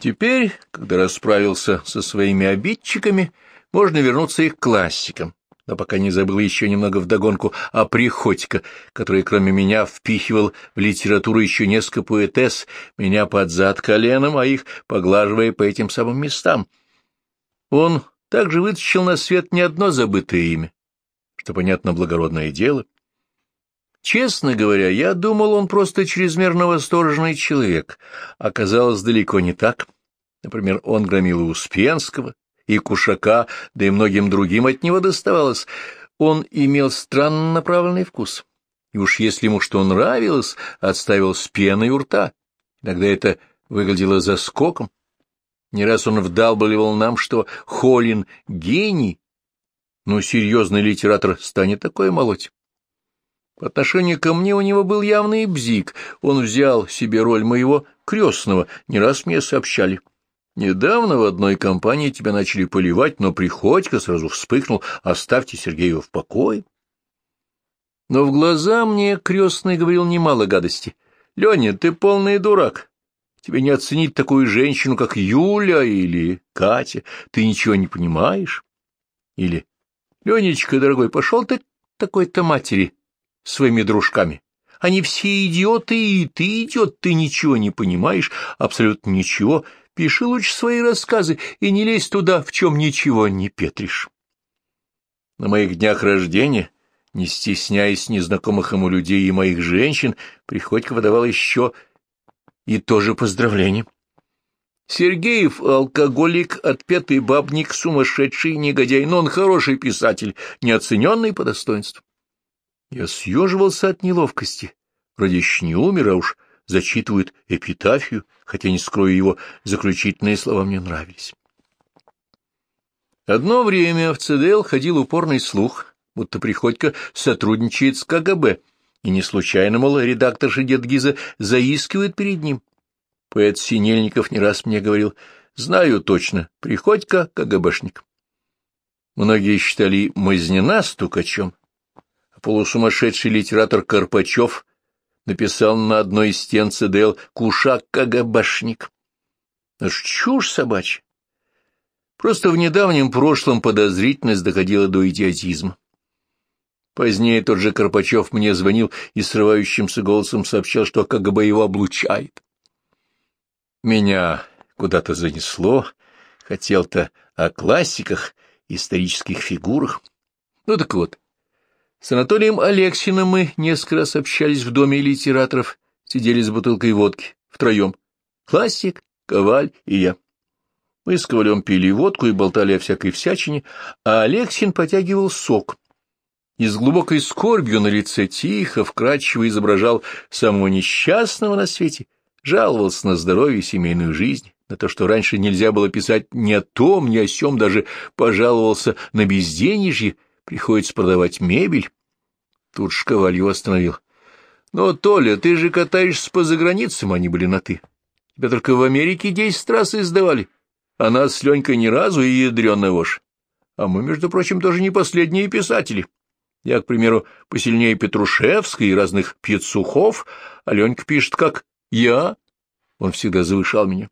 Теперь, когда расправился со своими обидчиками, можно вернуться и к классикам, но пока не забыл еще немного вдогонку о Приходько, который, кроме меня, впихивал в литературу еще несколько поэтесс, меня под зад коленом, а их поглаживая по этим самым местам. Он также вытащил на свет не одно забытое имя, что, понятно, благородное дело. Честно говоря, я думал, он просто чрезмерно восторженный человек. Оказалось, далеко не так. Например, он громил и Успенского, и Кушака, да и многим другим от него доставалось. Он имел странно направленный вкус. И уж если ему что нравилось, отставил с пеной у рта. Иногда это выглядело заскоком. Не раз он вдалбливал нам, что Холин — гений, но серьезный литератор станет такое молоть. По отношению ко мне у него был явный бзик. Он взял себе роль моего крестного, не раз мне сообщали. Недавно в одной компании тебя начали поливать, но Приходько сразу вспыхнул «Оставьте Сергеева в покое». Но в глаза мне крестный говорил немало гадости. «Леня, ты полный дурак. Тебе не оценить такую женщину, как Юля или Катя. Ты ничего не понимаешь». Или «Ленечка, дорогой, пошел ты такой-то матери своими дружками. Они все идиоты, и ты идиот, ты ничего не понимаешь, абсолютно ничего. Пиши лучше свои рассказы и не лезь туда, в чем ничего не петришь». На моих днях рождения, не стесняясь незнакомых ему людей и моих женщин, Приходько выдавал еще и тоже поздравление. Сергеев — алкоголик, отпетый бабник, сумасшедший негодяй, но он хороший писатель, неоцененный по достоинству. Я съеживался от неловкости. Вроде еще не умер, а уж зачитывают эпитафию, хотя, не скрою его, заключительные слова мне нравились. Одно время в ЦДЛ ходил упорный слух, будто Приходько сотрудничает с КГБ, и не случайно, мол, редакторша Дедгиза заискивает перед ним. Поэт Синельников не раз мне говорил, знаю точно, Приходько — КГБшник. Многие считали Мазнина стукачом, полусумасшедший литератор Карпачев написал на одной из стен ЦДЛ «Кушак КГБшник». Аж чушь собачья. Просто в недавнем прошлом подозрительность доходила до идиотизма. Позднее тот же Карпачев мне звонил и срывающимся голосом сообщал, что КГБ его облучает. Меня куда-то занесло, хотел-то о классиках, исторических фигурах. Ну так вот, с Анатолием Алексиным мы несколько раз общались в доме литераторов, сидели с бутылкой водки, втроем. Классик, Коваль и я. Мы с Ковалем пили водку и болтали о всякой всячине, а Алексин потягивал сок. И с глубокой скорбью на лице тихо, вкрадчиво изображал самого несчастного на свете — жаловался на здоровье и семейную жизнь, на то, что раньше нельзя было писать ни о том, ни о сём, даже пожаловался на безденежье, приходится продавать мебель. Тут Шковаль его остановил. — Но, Толя, ты же катаешься по заграницам, они были на «ты». Тебя только в Америке десять раз издавали, а нас с Ленькой ни разу и ядрёная вошь. А мы, между прочим, тоже не последние писатели. Я, к примеру, посильнее Петрушевской и разных Пьецухов, а Ленька пишет как я? Он всегда завышал меня.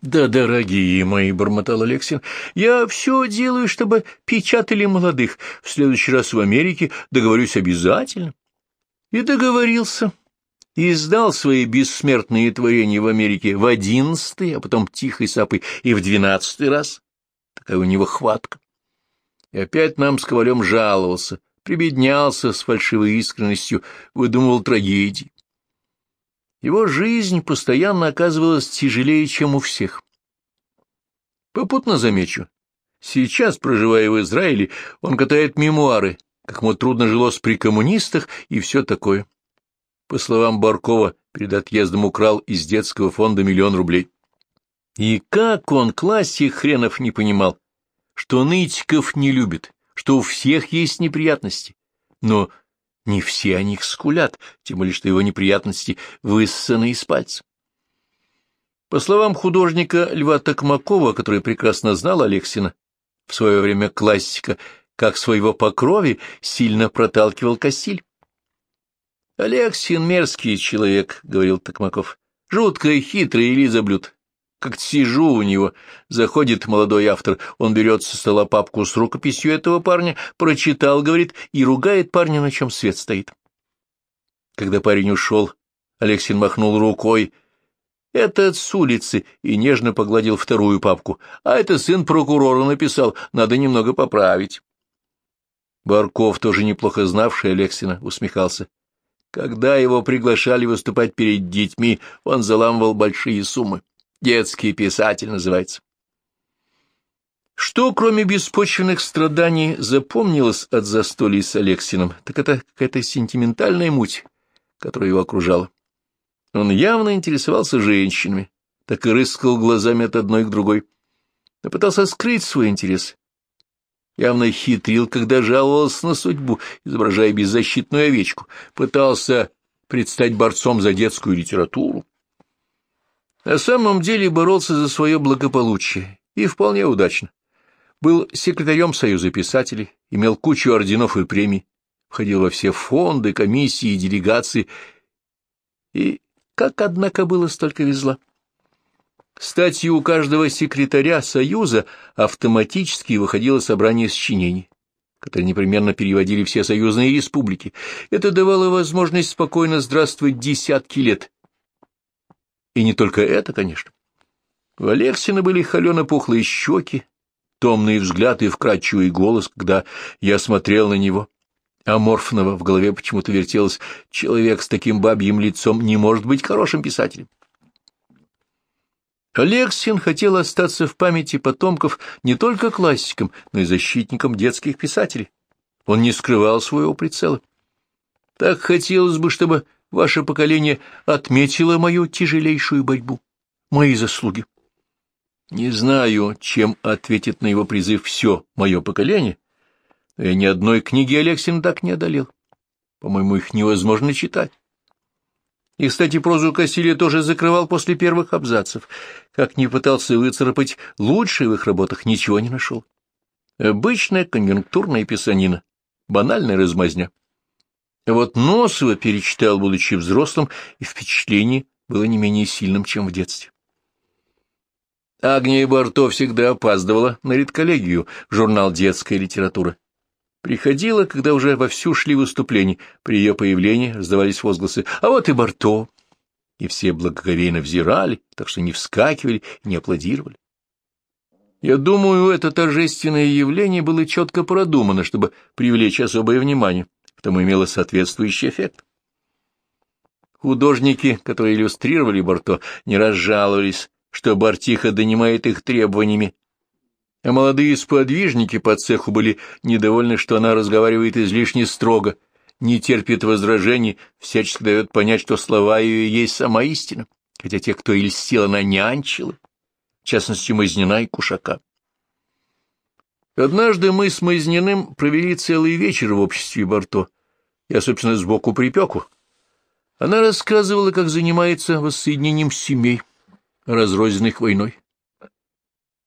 Да, дорогие мои, — бормотал Алексин, — я все делаю, чтобы печатали молодых. В следующий раз в Америке договорюсь обязательно. И договорился. И издал свои бессмертные творения в Америке в одиннадцатый, а потом тихой сапой и в двенадцатый раз. Такая у него хватка. И опять нам с Ковалем жаловался, прибеднялся с фальшивой искренностью, выдумывал трагедии. Его жизнь постоянно оказывалась тяжелее, чем у всех. Попутно замечу, сейчас, проживая в Израиле, он катает мемуары, как ему трудно жилось при коммунистах и все такое. По словам Баркова, перед отъездом украл из детского фонда миллион рублей. И как он, классик хренов, не понимал, что нытиков не любит, что у всех есть неприятности, но не все о них скулят, тем более что его неприятности высосаны из пальца. По словам художника Льва Токмакова, который прекрасно знал Алексина, в свое время классика, как своего по крови, сильно проталкивал Кассиль. «Алексин мерзкий человек», — говорил Токмаков, — «жутко хитрый и лизоблюд. Как сижу у него, заходит молодой автор, он берет со стола папку с рукописью этого парня, прочитал, говорит, и ругает парня, на чем свет стоит. Когда парень ушел, Алексин махнул рукой, это с улицы, и нежно погладил вторую папку. А это сын прокурора написал, надо немного поправить. Барков, тоже неплохо знавший Алексина, усмехался. Когда его приглашали выступать перед детьми, он заламывал большие суммы. Детский писатель называется. Что, кроме беспочвенных страданий, запомнилось от застолья с Алексином, так это какая-то сентиментальная муть, которая его окружала. Он явно интересовался женщинами, так и рыскал глазами от одной к другой, но пытался скрыть свой интерес. Явно хитрил, когда жаловался на судьбу, изображая беззащитную овечку, пытался предстать борцом за детскую литературу. На самом деле боролся за свое благополучие, и вполне удачно. Был секретарем Союза писателей, имел кучу орденов и премий, входил во все фонды, комиссии и делегации, и как, однако, было столько везла. Кстати, у каждого секретаря Союза автоматически выходило собрание сочинений, которые непременно переводили все союзные республики. Это давало возможность спокойно здравствовать десятки лет, и не только это, конечно. У Алексина были холено-пухлые щеки, томные взгляды и вкрадчивый голос, когда я смотрел на него. Аморфного в голове почему-то вертелось «человек с таким бабьим лицом не может быть хорошим писателем». Алексин хотел остаться в памяти потомков не только классиком, но и защитником детских писателей. Он не скрывал своего прицела. Так хотелось бы, чтобы ваше поколение отметило мою тяжелейшую борьбу, мои заслуги. Не знаю, чем ответит на его призыв все мое поколение, но я ни одной книги Алексин так не одолел. По-моему, их невозможно читать. И, кстати, прозу Кассилия тоже закрывал после первых абзацев. Как ни пытался выцарапать, лучше в их работах ничего не нашел. Обычная конъюнктурная писанина, банальная размазня. Вот Носова перечитал, будучи взрослым, и впечатление было не менее сильным, чем в детстве. Агния Барто всегда опаздывала на редколлегию, журнал «Детская литература». Приходила, когда уже вовсю шли выступления. При ее появлении раздавались возгласы «А вот и Барто!» И все благоговейно взирали, так что не вскакивали не аплодировали. Я думаю, это торжественное явление было четко продумано, чтобы привлечь особое внимание потому имело соответствующий эффект. Художники, которые иллюстрировали Барто, не разжаловались, что Бартиха донимает их требованиями, а молодые сподвижники по цеху были недовольны, что она разговаривает излишне строго, не терпит возражений, всячески дает понять, что слова ее есть сама истина, хотя те, кто ильстил, она нянчила, в частности, Мазнина и Кушака. Однажды мы с Мазниным провели целый вечер в обществе Барто. Я, собственно, сбоку припеку. Она рассказывала, как занимается воссоединением семей, разрозненных войной.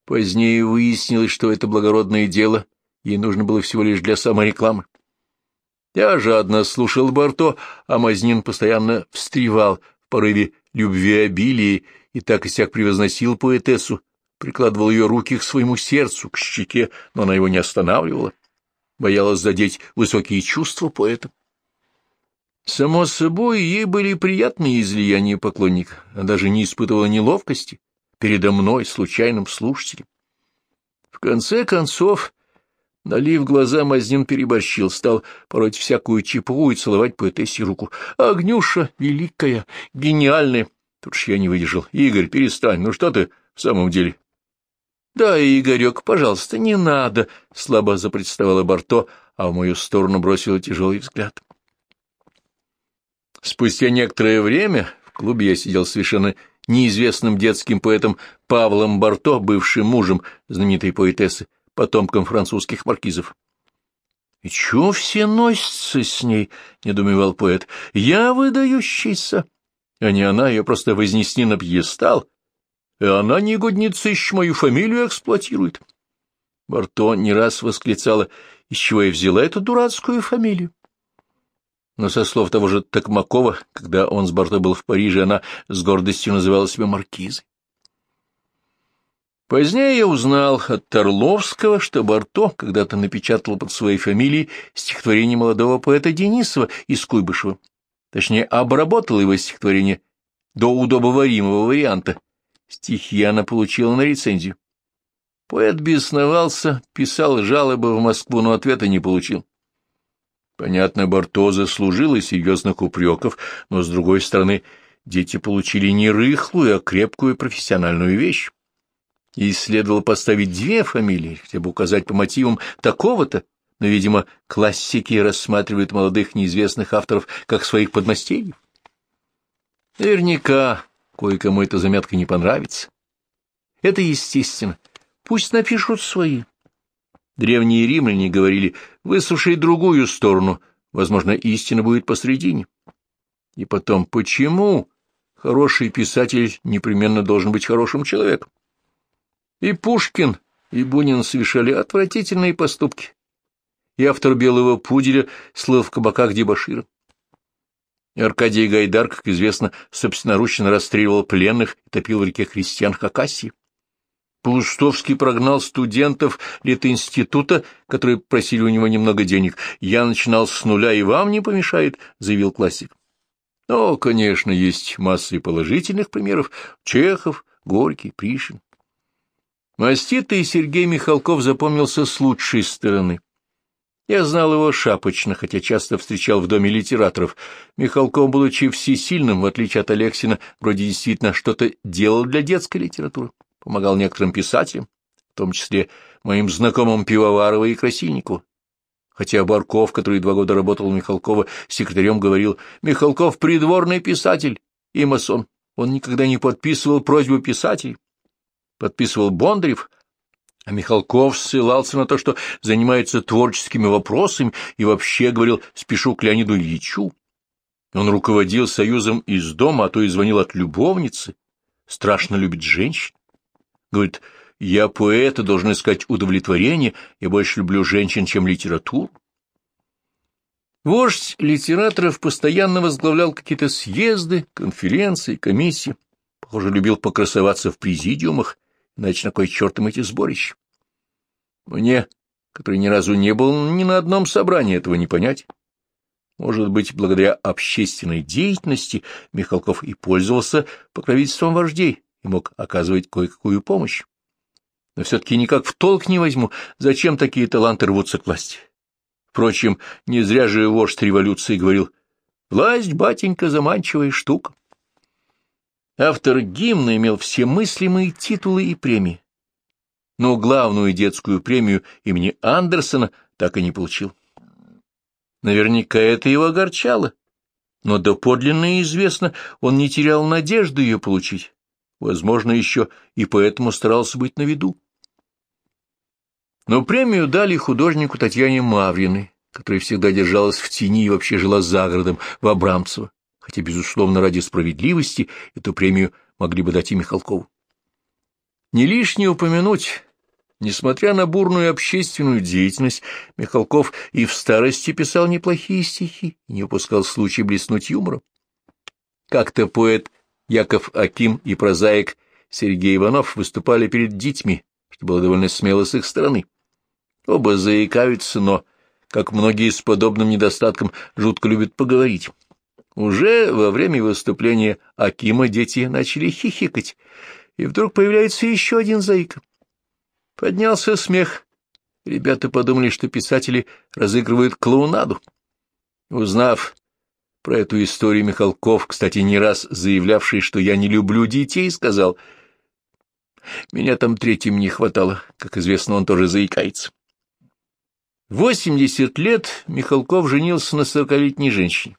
Позднее выяснилось, что это благородное дело ей нужно было всего лишь для саморекламы. Я жадно слушал Барто, а Мазнин постоянно встревал в порыве любви обилия и так и сяк превозносил поэтессу, прикладывал ее руки к своему сердцу, к щеке, но она его не останавливала, боялась задеть высокие чувства поэта. Само собой, ей были приятные излияния поклонника, она даже не испытывала неловкости передо мной, случайным слушателем. В конце концов, налив глаза, Мазнин переборщил, стал пороть всякую чепуху и целовать поэтессе руку. «Огнюша великая, гениальная!» Тут ж я не выдержал. «Игорь, перестань, ну что ты в самом деле?» — Да, Игорек, пожалуйста, не надо, — слабо запротестовала Барто, а в мою сторону бросила тяжелый взгляд. Спустя некоторое время в клубе я сидел совершенно неизвестным детским поэтом Павлом Барто, бывшим мужем знаменитой поэтессы, потомком французских маркизов. — И чего все носятся с ней? — недоумевал поэт. — Я выдающийся. А не она, ее просто вознесли на пьедестал, и она, негодница, еще мою фамилию эксплуатирует. Барто не раз восклицала, из чего я взяла эту дурацкую фамилию. Но со слов того же Токмакова, когда он с Барто был в Париже, она с гордостью называла себя маркизой. Позднее я узнал от Торловского, что Барто когда-то напечатал под своей фамилией стихотворение молодого поэта Денисова из Куйбышева. Точнее, обработал его стихотворение до удобоваримого варианта. Стихи она получила на рецензию. Поэт бесновался, писал жалобы в Москву, но ответа не получил. Понятно, Барто заслужил и серьезных упреков, но, с другой стороны, дети получили не рыхлую, а крепкую профессиональную вещь. И следовало поставить две фамилии, хотя бы указать по мотивам такого-то, но, видимо, классики рассматривают молодых неизвестных авторов как своих подмастерьев. Наверняка кое-кому эта заметка не понравится. Это естественно. Пусть напишут свои. Древние римляне говорили, выслушай другую сторону, возможно, истина будет посредине. И потом, почему хороший писатель непременно должен быть хорошим человеком? И Пушкин, и Бунин совершали отвратительные поступки. И автор «Белого пуделя» слыл в кабаках дебошира. Аркадий Гайдар, как известно, собственноручно расстреливал пленных и топил в реке христиан Хакасии. Паустовский прогнал студентов летинститута, которые просили у него немного денег. «Я начинал с нуля, и вам не помешает», — заявил классик. Но, конечно, есть масса и положительных примеров. Чехов, Горький, Пришин. Маститый Сергей Михалков запомнился с лучшей стороны. Я знал его шапочно, хотя часто встречал в доме литераторов. Михалков, будучи всесильным, в отличие от Алексина, вроде действительно что-то делал для детской литературы помогал некоторым писателям, в том числе моим знакомым Пивоварову и Красильнику. Хотя Барков, который два года работал у Михалкова, секретарем говорил, «Михалков — придворный писатель и масон. Он никогда не подписывал просьбу писателей. Подписывал Бондарев, а Михалков ссылался на то, что занимается творческими вопросами и вообще говорил «спешу к Леониду Ильичу». Он руководил союзом из дома, а то и звонил от любовницы. Страшно любит женщин. Говорит, я поэт и должен искать удовлетворение, я больше люблю женщин, чем литературу. Вождь литераторов постоянно возглавлял какие-то съезды, конференции, комиссии. Похоже, любил покрасоваться в президиумах, иначе на кой черт им эти сборища? Мне, который ни разу не был ни на одном собрании, этого не понять. Может быть, благодаря общественной деятельности Михалков и пользовался покровительством вождей, и мог оказывать кое-какую помощь. Но все-таки никак в толк не возьму, зачем такие таланты рвутся к власти. Впрочем, не зря же вождь революции говорил, «Власть, батенька, заманчивая штука». Автор гимна имел все мыслимые титулы и премии, но главную детскую премию имени Андерсона так и не получил. Наверняка это его огорчало, но доподлинно известно, он не терял надежды ее получить. Возможно, еще и поэтому старался быть на виду. Но премию дали художнику Татьяне Мавриной, которая всегда держалась в тени и вообще жила за городом, в Абрамцево, хотя, безусловно, ради справедливости эту премию могли бы дать и Михалкову. Не лишнее упомянуть, несмотря на бурную общественную деятельность, Михалков и в старости писал неплохие стихи не упускал случая блеснуть юмором. Как-то поэт Яков Аким и прозаик Сергей Иванов выступали перед детьми, что было довольно смело с их стороны. Оба заикаются, но, как многие с подобным недостатком, жутко любят поговорить. Уже во время выступления Акима дети начали хихикать, и вдруг появляется еще один заика. Поднялся смех. Ребята подумали, что писатели разыгрывают клоунаду. Узнав про эту историю Михалков, кстати, не раз заявлявший, что я не люблю детей, сказал, «Меня там третьим не хватало, как известно, он тоже заикается». Восемьдесят лет Михалков женился на сорокалетней женщине.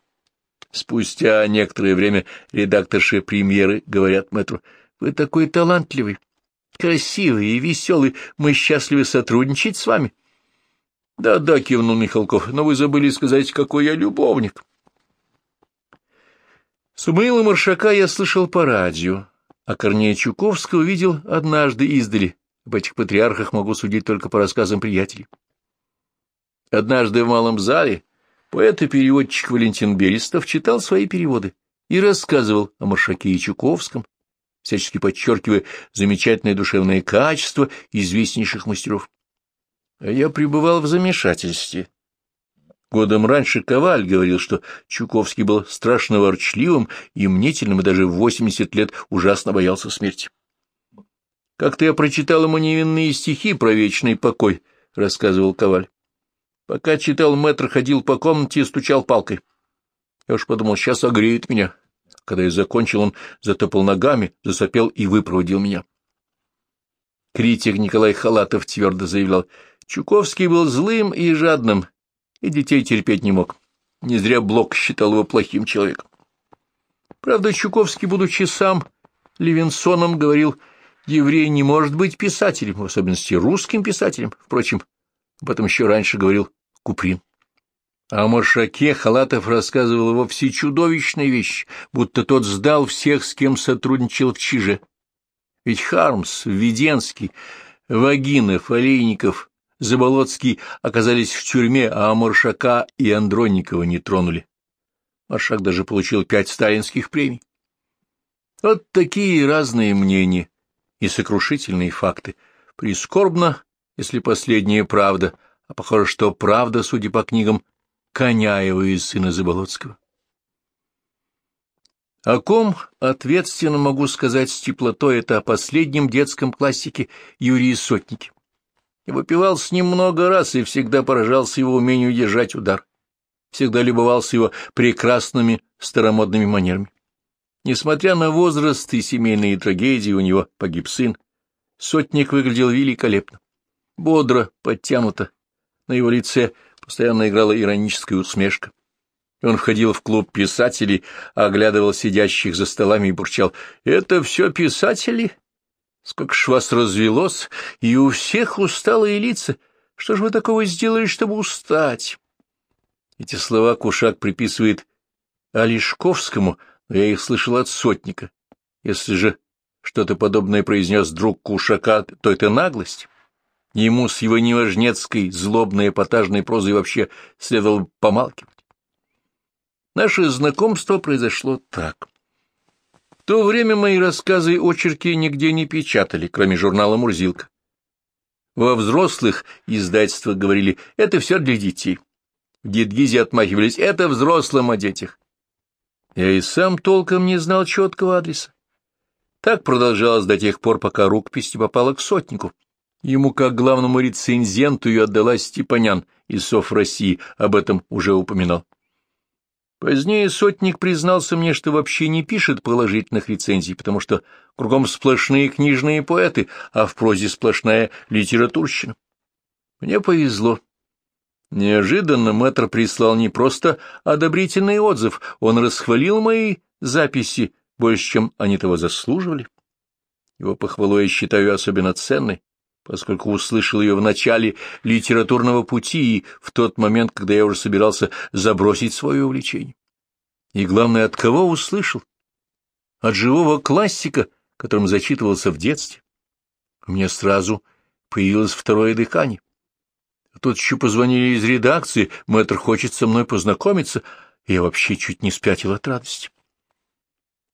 Спустя некоторое время редакторши премьеры говорят мэтру, «Вы такой талантливый, красивый и веселый, мы счастливы сотрудничать с вами». «Да-да», — кивнул Михалков, — «но вы забыли сказать, какой я любовник». Сумаила Маршака я слышал по радио, а Корнея Чуковского видел однажды издали. Об этих патриархах могу судить только по рассказам приятелей. Однажды в малом зале поэт и переводчик Валентин Берестов читал свои переводы и рассказывал о Маршаке и Чуковском, всячески подчеркивая замечательные душевные качества известнейших мастеров. А я пребывал в замешательстве. Годом раньше Коваль говорил, что Чуковский был страшно ворчливым и мнительным, и даже в восемьдесят лет ужасно боялся смерти. Как-то я прочитал ему невинные стихи про вечный покой, — рассказывал Коваль. Пока читал, мэтр ходил по комнате и стучал палкой. Я уж подумал, сейчас огреет меня. Когда я закончил, он затопал ногами, засопел и выпроводил меня. Критик Николай Халатов твердо заявлял, Чуковский был злым и жадным, и детей терпеть не мог. Не зря Блок считал его плохим человеком. Правда, Чуковский, будучи сам Левинсоном, говорил, еврей не может быть писателем, в особенности русским писателем. Впрочем, об этом еще раньше говорил Куприн. А Маршаке Халатов рассказывал вовсе чудовищные вещи, будто тот сдал всех, с кем сотрудничал в Чиже. Ведь Хармс, Введенский, Вагинов, Олейников, Заболоцкий оказались в тюрьме, а Маршака и Андронникова не тронули. Маршак даже получил пять сталинских премий. Вот такие разные мнения и сокрушительные факты. Прискорбно, если последняя правда, а похоже, что правда, судя по книгам, Коняева и сына Заболоцкого. О ком ответственно могу сказать с теплотой, это о последнем детском классике Юрии Сотнике. Я выпивал с ним много раз и всегда поражался его умению держать удар. Всегда любовался его прекрасными старомодными манерами. Несмотря на возраст и семейные трагедии, у него погиб сын. Сотник выглядел великолепно. Бодро, подтянуто. На его лице постоянно играла ироническая усмешка. Он входил в клуб писателей, оглядывал сидящих за столами и бурчал. — Это все писатели? Сколько ж вас развелось, и у всех усталые лица. Что же вы такого сделали, чтобы устать? Эти слова Кушак приписывает Олешковскому, но я их слышал от сотника. Если же что-то подобное произнес друг Кушака, то это наглость. Ему с его неважнецкой, злобной, эпатажной прозой вообще следовало помалкивать. Наше знакомство произошло так. В то время мои рассказы и очерки нигде не печатали, кроме журнала «Мурзилка». Во взрослых издательствах говорили «это все для детей». В Дедгизе отмахивались «это взрослым о детях». Я и сам толком не знал четкого адреса. Так продолжалось до тех пор, пока рукопись не попала к сотнику. Ему, как главному рецензенту, ее отдала Степанян из СОФ России, об этом уже упоминал. Позднее сотник признался мне, что вообще не пишет положительных рецензий, потому что кругом сплошные книжные поэты, а в прозе сплошная литературщина. Мне повезло. Неожиданно мэтр прислал не просто одобрительный отзыв, он расхвалил мои записи больше, чем они того заслуживали. Его похвалу я считаю особенно ценной, поскольку услышал ее в начале литературного пути и в тот момент, когда я уже собирался забросить свое увлечение. И главное, от кого услышал? От живого классика, которым зачитывался в детстве. У меня сразу появилось второе дыхание. Тут еще позвонили из редакции, мэтр хочет со мной познакомиться, и я вообще чуть не спятил от радости.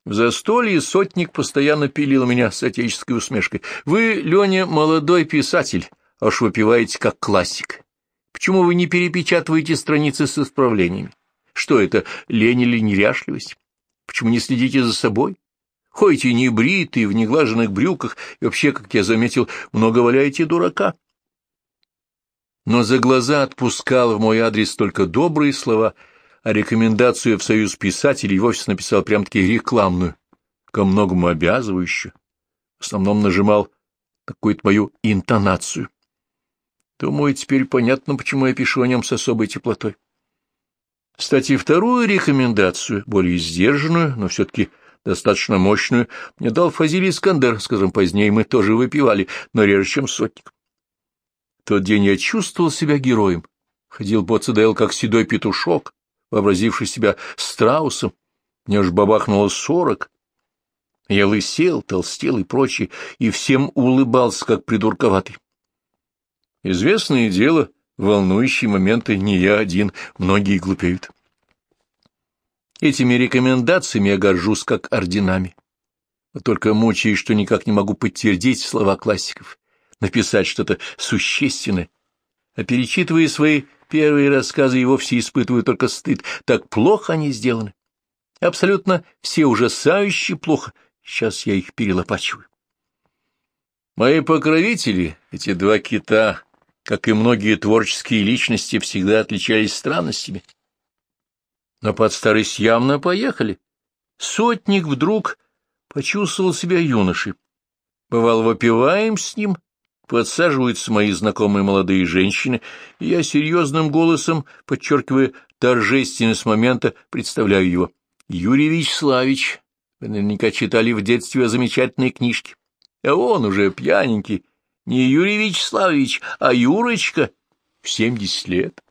В застолье сотник постоянно пилил меня с отеческой усмешкой. «Вы, Леня, молодой писатель, аж выпиваете как классик. Почему вы не перепечатываете страницы с исправлениями? Что это, лень или неряшливость? Почему не следите за собой? Ходите небритые, в неглаженных брюках, и вообще, как я заметил, много валяете дурака». Но за глаза отпускал в мой адрес только добрые слова — а рекомендацию в Союз писателей вовсе написал прям-таки рекламную, ко многому обязывающую. В основном нажимал на какую-то мою интонацию. Думаю, теперь понятно, почему я пишу о нем с особой теплотой. Кстати, вторую рекомендацию, более сдержанную, но все-таки достаточно мощную, мне дал Фазилий Искандер, скажем, позднее мы тоже выпивали, но реже, чем сотник. В тот день я чувствовал себя героем. Ходил по ЦДЛ, как седой петушок, вообразивший себя страусом, мне уж бабахнуло сорок. Я лысел, толстел и прочее, и всем улыбался, как придурковатый. Известное дело, волнующие моменты не я один, многие глупеют. Этими рекомендациями я горжусь как орденами. Вот только мучаюсь, что никак не могу подтвердить слова классиков, написать что-то существенное. А перечитывая свои первые рассказы, и вовсе испытываю только стыд. Так плохо они сделаны. Абсолютно все ужасающе плохо. Сейчас я их перелопачиваю. Мои покровители, эти два кита, как и многие творческие личности, всегда отличались странностями. Но под старость явно поехали. Сотник вдруг почувствовал себя юношей. Бывал, выпиваем с ним, подсаживаются мои знакомые молодые женщины, и я серьезным голосом, подчеркивая торжественность момента, представляю его. Юрий Вячеславич, вы наверняка читали в детстве замечательные книжки. А он уже пьяненький, не Юрий Вячеславович, а Юрочка, в семьдесят лет.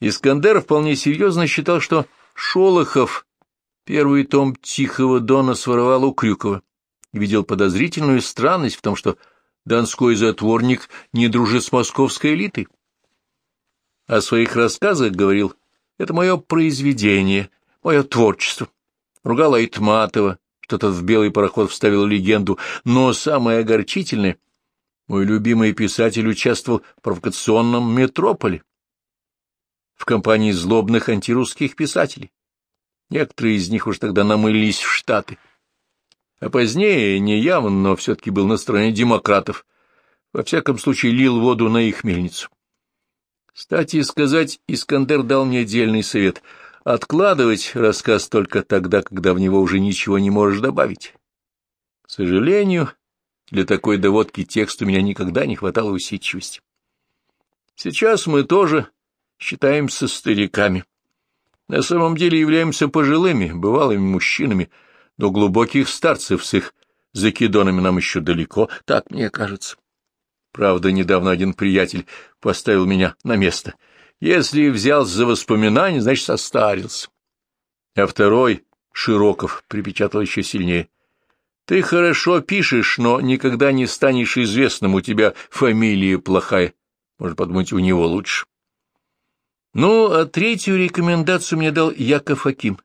Искандер вполне серьезно считал, что Шолохов первый том «Тихого дона» своровал у Крюкова видел подозрительную странность в том, что донской затворник не дружит с московской элитой. О своих рассказах говорил «это мое произведение, мое творчество». Ругал Айтматова, что тот в белый пароход вставил легенду, но самое огорчительное — мой любимый писатель участвовал в провокационном «Метрополе» в компании злобных антирусских писателей. Некоторые из них уж тогда намылились в Штаты. А позднее, неявно, но все-таки был на стороне демократов. Во всяком случае, лил воду на их мельницу. Кстати сказать, Искандер дал мне отдельный совет — откладывать рассказ только тогда, когда в него уже ничего не можешь добавить. К сожалению, для такой доводки тексту меня никогда не хватало усидчивости. Сейчас мы тоже считаемся стариками. На самом деле являемся пожилыми, бывалыми мужчинами, до глубоких старцев с их закидонами нам еще далеко, так мне кажется. Правда, недавно один приятель поставил меня на место — если взялся за воспоминания, значит, состарился. А второй, Широков, припечатал еще сильнее. Ты хорошо пишешь, но никогда не станешь известным, у тебя фамилия плохая. Может подумать, у него лучше. Ну, а третью рекомендацию мне дал Яков Аким.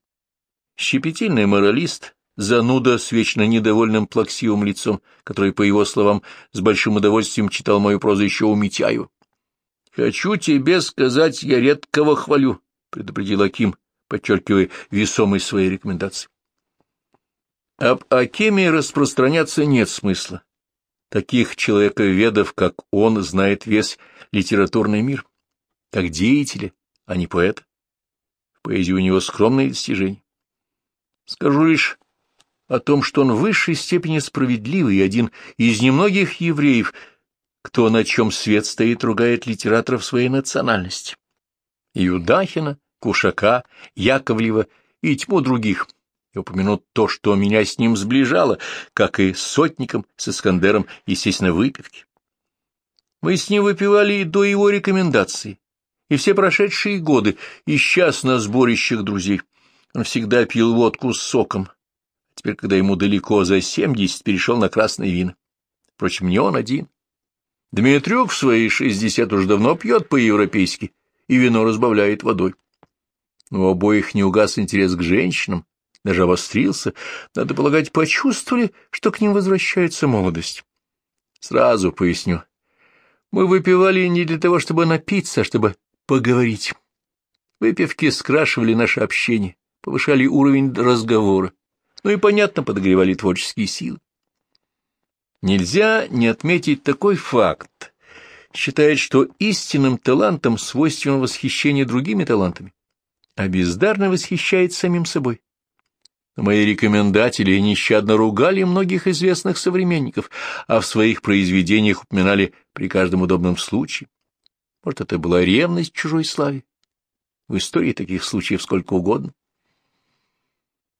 Щепетильный моралист, зануда с вечно недовольным плаксивым лицом, который, по его словам, с большим удовольствием читал мою прозу еще у Митяева. Хочу тебе сказать, я редкого хвалю, — предупредил Аким, подчеркивая весомость своей рекомендации. Об Акиме распространяться нет смысла. Таких человековедов, как он, знает весь литературный мир, как деятеля, а не поэта. В поэзии у него скромные достижения. Скажу лишь о том, что он в высшей степени справедливый и один из немногих евреев — кто на чем свет стоит, ругает литераторов своей национальности. Юдахина, Кушака, Яковлева и тьму других. И упомянут то, что меня с ним сближало, как и с Сотником, с Искандером, естественно, выпивки. Мы с ним выпивали и до его рекомендаций, и все прошедшие годы, и сейчас на сборищах друзей. Он всегда пил водку с соком. Теперь, когда ему далеко за семьдесят, перешел на красный вин. Впрочем, не он один. Дмитрюк в свои шестьдесят уж давно пьет по-европейски и вино разбавляет водой. У обоих не угас интерес к женщинам, даже обострился. Надо полагать, почувствовали, что к ним возвращается молодость. Сразу поясню. Мы выпивали не для того, чтобы напиться, а чтобы поговорить. Выпивки скрашивали наше общение, повышали уровень разговора, ну и, понятно, подогревали творческие силы. Нельзя не отметить такой факт. Считает, что истинным талантом свойственно восхищение другими талантами, а бездарно восхищает самим собой. Мои рекомендатели нещадно ругали многих известных современников, а в своих произведениях упоминали при каждом удобном случае. Может, это была ревность чужой славе? В истории таких случаев сколько угодно.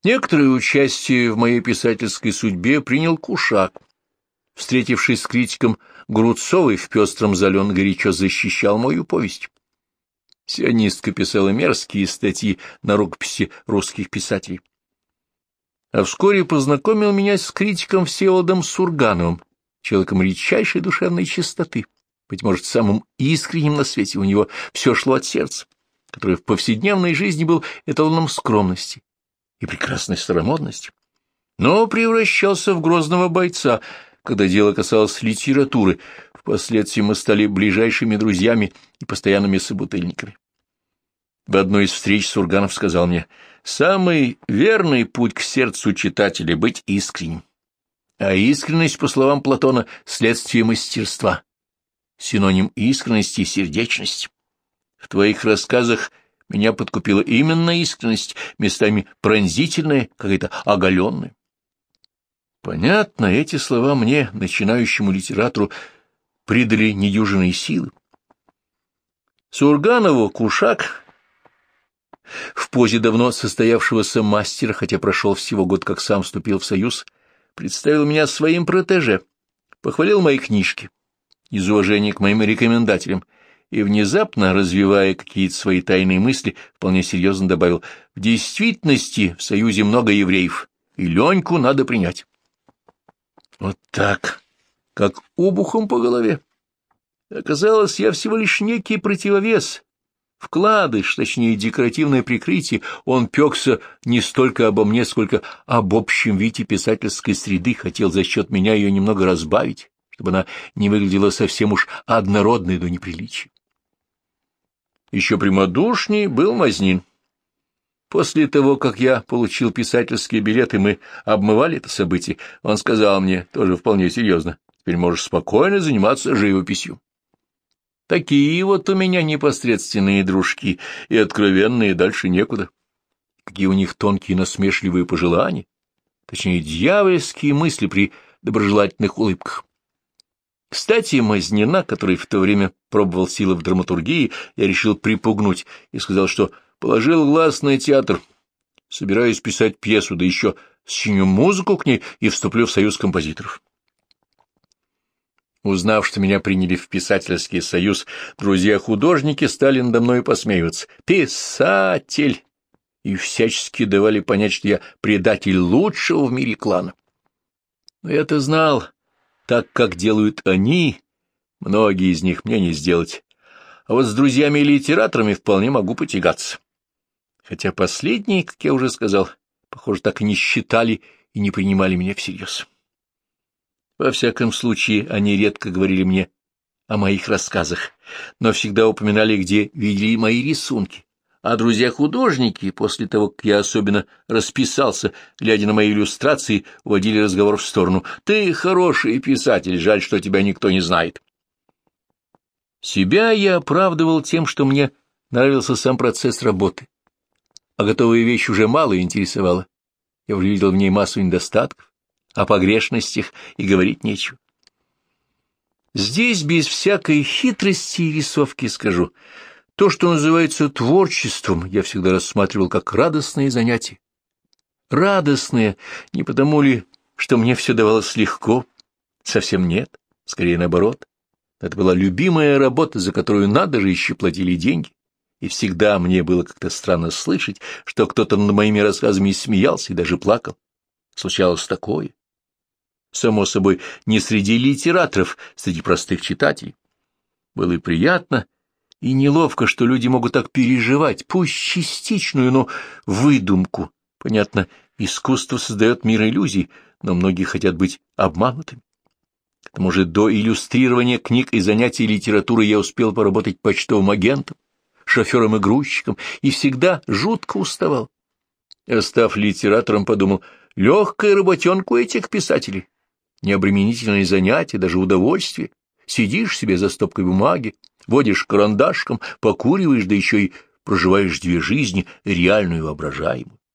Некоторое участие в моей писательской судьбе принял Кушак, Встретившись с критиком Грудцовой в пестром зале, он горячо защищал мою повесть. Сионистка писала мерзкие статьи на рукописи русских писателей. А вскоре познакомил меня с критиком Всеволодом Сургановым, человеком редчайшей душевной чистоты, быть может, самым искренним на свете у него все шло от сердца, который в повседневной жизни был эталоном скромности и прекрасной старомодности. но превращался в грозного бойца, когда дело касалось литературы. Впоследствии мы стали ближайшими друзьями и постоянными собутыльниками. В одной из встреч Сурганов сказал мне, «Самый верный путь к сердцу читателя — быть искренним. А искренность, по словам Платона, — следствие мастерства. Синоним искренности — сердечность. В твоих рассказах меня подкупила именно искренность, местами пронзительная, какая-то оголенная. Понятно, эти слова мне, начинающему литератору, придали недюжинные силы. Сурганову Кушак в позе давно состоявшегося мастера, хотя прошел всего год, как сам вступил в союз, представил меня своим протеже, похвалил мои книжки из уважения к моим рекомендателям и, внезапно развивая какие-то свои тайные мысли, вполне серьезно добавил, в действительности в Союзе много евреев, и Леньку надо принять. Вот так, как обухом по голове. Оказалось, я всего лишь некий противовес, вкладыш, точнее, декоративное прикрытие, он пекся не столько обо мне, сколько об общем виде писательской среды, хотел за счет меня ее немного разбавить, чтобы она не выглядела совсем уж однородной до неприличия. Еще прямодушней был Мазнин. После того, как я получил писательские билеты, мы обмывали это событие, он сказал мне, тоже вполне серьезно, теперь можешь спокойно заниматься живописью. Такие вот у меня непосредственные дружки, и откровенные дальше некуда. Какие у них тонкие насмешливые пожелания, точнее, дьявольские мысли при доброжелательных улыбках. Кстати, Мазнина, который в то время пробовал силы в драматургии, я решил припугнуть и сказал, что положил глаз на театр, собираюсь писать пьесу, да еще сочиню музыку к ней и вступлю в союз композиторов. Узнав, что меня приняли в писательский союз, друзья-художники стали надо мной посмеиваться. «Писатель!» И всячески давали понять, что я предатель лучшего в мире клана. Но я-то знал, так как делают они, многие из них мне не сделать. А вот с друзьями-литераторами вполне могу потягаться. Хотя последние, как я уже сказал, похоже, так и не считали и не принимали меня всерьез. Во всяком случае, они редко говорили мне о моих рассказах, но всегда упоминали, где видели мои рисунки. А друзья-художники, после того, как я особенно расписался, глядя на мои иллюстрации, уводили разговор в сторону. «Ты хороший писатель, жаль, что тебя никто не знает». Себя я оправдывал тем, что мне нравился сам процесс работы, а готовая вещь уже мало интересовала. Я увидел в ней массу недостатков, о погрешностях и говорить нечего. Здесь без всякой хитрости и рисовки скажу. То, что называется творчеством, я всегда рассматривал как радостное занятие. Радостное не потому ли, что мне все давалось легко, совсем нет, скорее наоборот. Это была любимая работа, за которую надо же еще платили деньги. И всегда мне было как-то странно слышать, что кто-то над моими рассказами смеялся и даже плакал. Случалось такое само собой, не среди литераторов, среди простых читателей. Было и приятно, и неловко, что люди могут так переживать, пусть частичную, но выдумку. Понятно, искусство создает мир иллюзий, но многие хотят быть обманутыми. К тому же до иллюстрирования книг и занятий литературой я успел поработать почтовым агентом, шофером и грузчиком, и всегда жутко уставал. А став литератором, подумал, легкая работенка у этих писателей необременительные занятия, даже удовольствие. Сидишь себе за стопкой бумаги, водишь карандашком, покуриваешь, да еще и проживаешь две жизни, реальную и воображаемую.